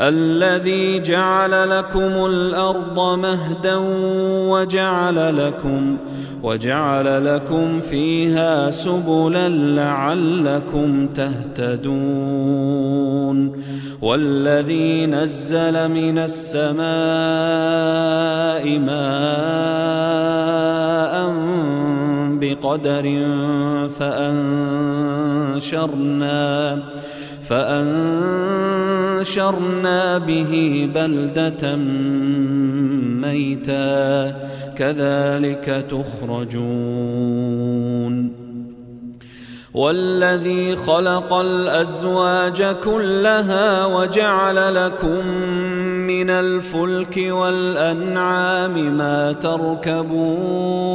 الذي جعل لكم الأرض مهدا وجعل لكم وجعل لكم فيها سبلا لعلكم تهتدون. والذي نزل من السماء ماء بقدر فأنشرنا فأنشرنا به بلدة ميتا كذلك تخرجون. والذي خلق الأزواج كلها وجعل لكم من الفلك والأنعام ما تركبون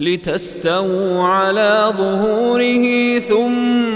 لتستووا على ظهوره ثم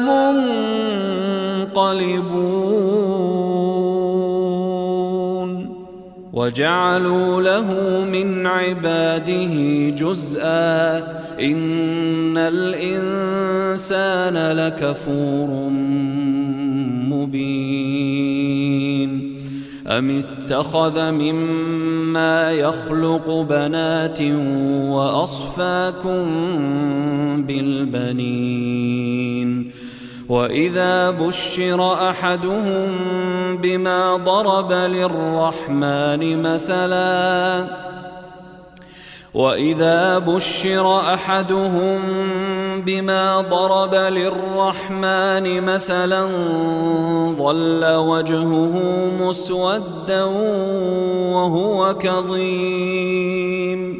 لمنقلبون وجعلوا له من عباده جزءا. إن الإنسان لكفور مبين. أم اتخذ مما يخلق بنات وأصفاكم بالبنين؟ وإذا بشر أحدهم بما ضرب للرحمن مثلا وإذا بشر أحدهم بما ضرب للرحمن مثلا ظل وجهه مسودا وهو كظيم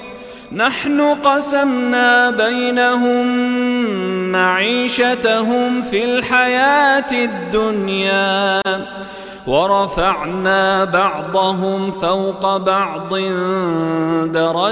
نحن قسمنا بينهم معيشتهم في الحياة الدنيا ورفعنا بعضهم فوق بعض درجات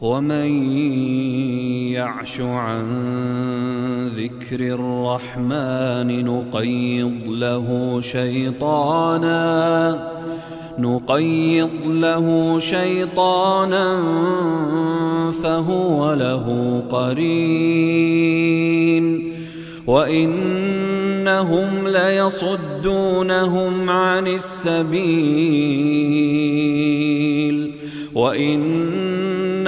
ومن يعش عن ذكر الرحمن نقيض له شيطانا نقيض له شيطانا فهو له قرين. وإنهم ليصدونهم عن السبيل وإن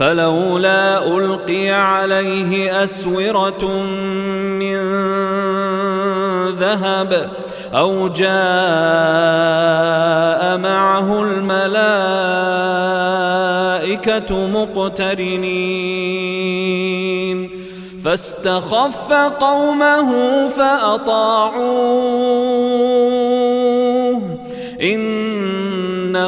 فلولا ألقي عليه أسورة من ذهب أو جاء معه الملائكة مقترنين فاستخف قومه فأطاعوه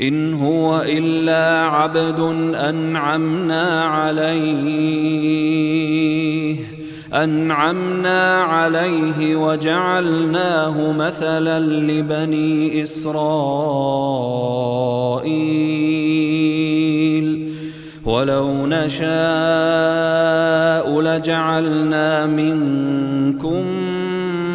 إن هو إلا عبد أنعمنا عليه أنعمنا عليه وجعلناه مثلا لبني إسرائيل. ولو نشاء لجعلنا منكم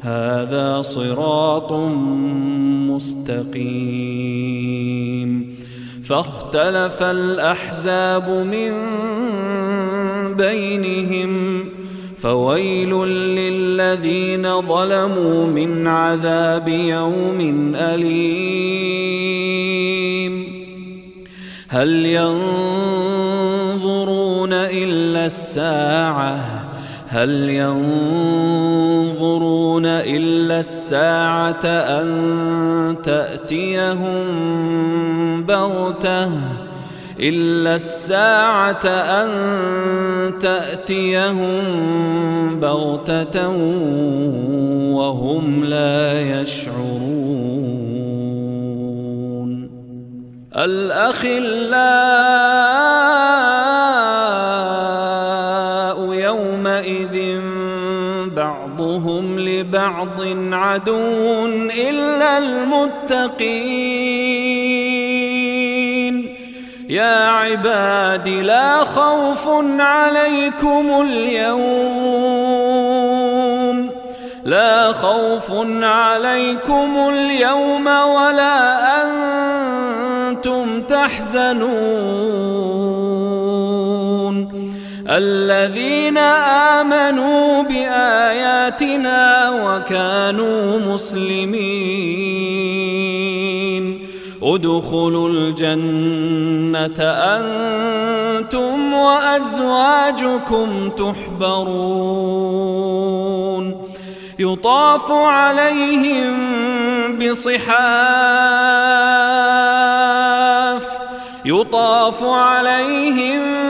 هذا صراط مستقيم. فاختلف الأحزاب من بينهم فويل للذين ظلموا من عذاب يوم أليم. هل ينظرون إلا الساعة؟ هل ينظرون إلا الساعة أن تأتيهم بغتة؟ إلا الساعة أن تأتيهم بغتة وهم لا يشعرون. الأخلاء لبعض عدو إلا المتقين. يا عباد لا خوف عليكم اليوم. لا خوف عليكم اليوم ولا أنتم تحزنون. الذين آمنوا بآياتنا وكانوا مسلمين. ادخلوا الجنة أنتم وأزواجكم تحبرون. يطاف عليهم بصحاف. يطاف عليهم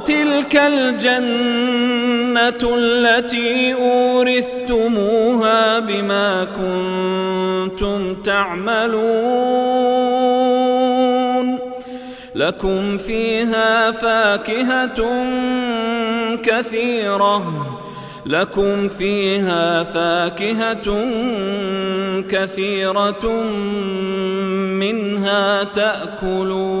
وتلك الجنة التي أورثتموها بما كنتم تعملون. لكم فيها فاكهة كثيرة. لكم فيها فاكهة كثيرة منها تأكلون.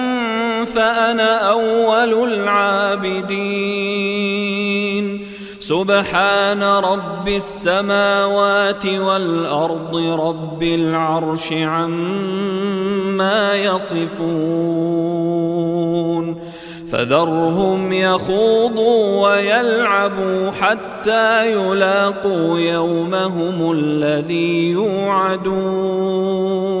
فأنا أول العابدين. سبحان رب السماوات والأرض رب العرش عما يصفون. فذرهم يخوضوا ويلعبوا حتى يلاقوا يومهم الذي يوعدون.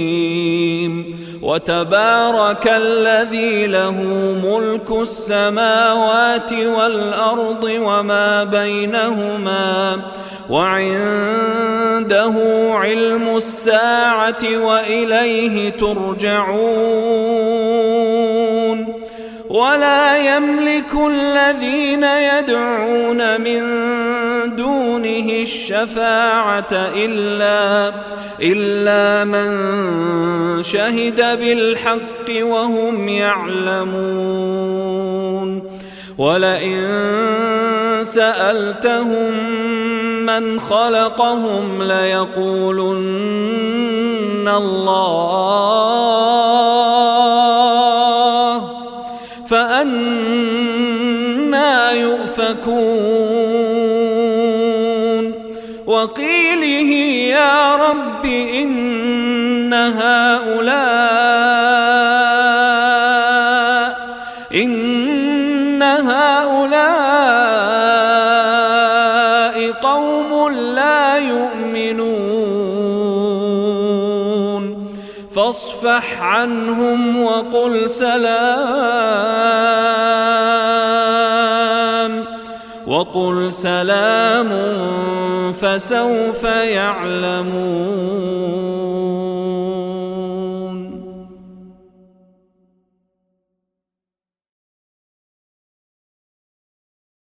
وتبارك الذي له ملك السماوات والأرض وما بينهما وعنده علم الساعة وإليه ترجعون ولا يملك الذين يدعون من دونه الشفاعة إلا إلا من شهد بالحق وهم يعلمون. ولئن سألتهم من خلقهم ليقولن الله وقيله يا رب إن هؤلاء إن هؤلاء قوم لا يؤمنون فاصفح عنهم وقل سلام وقل سلام فسوف يعلمون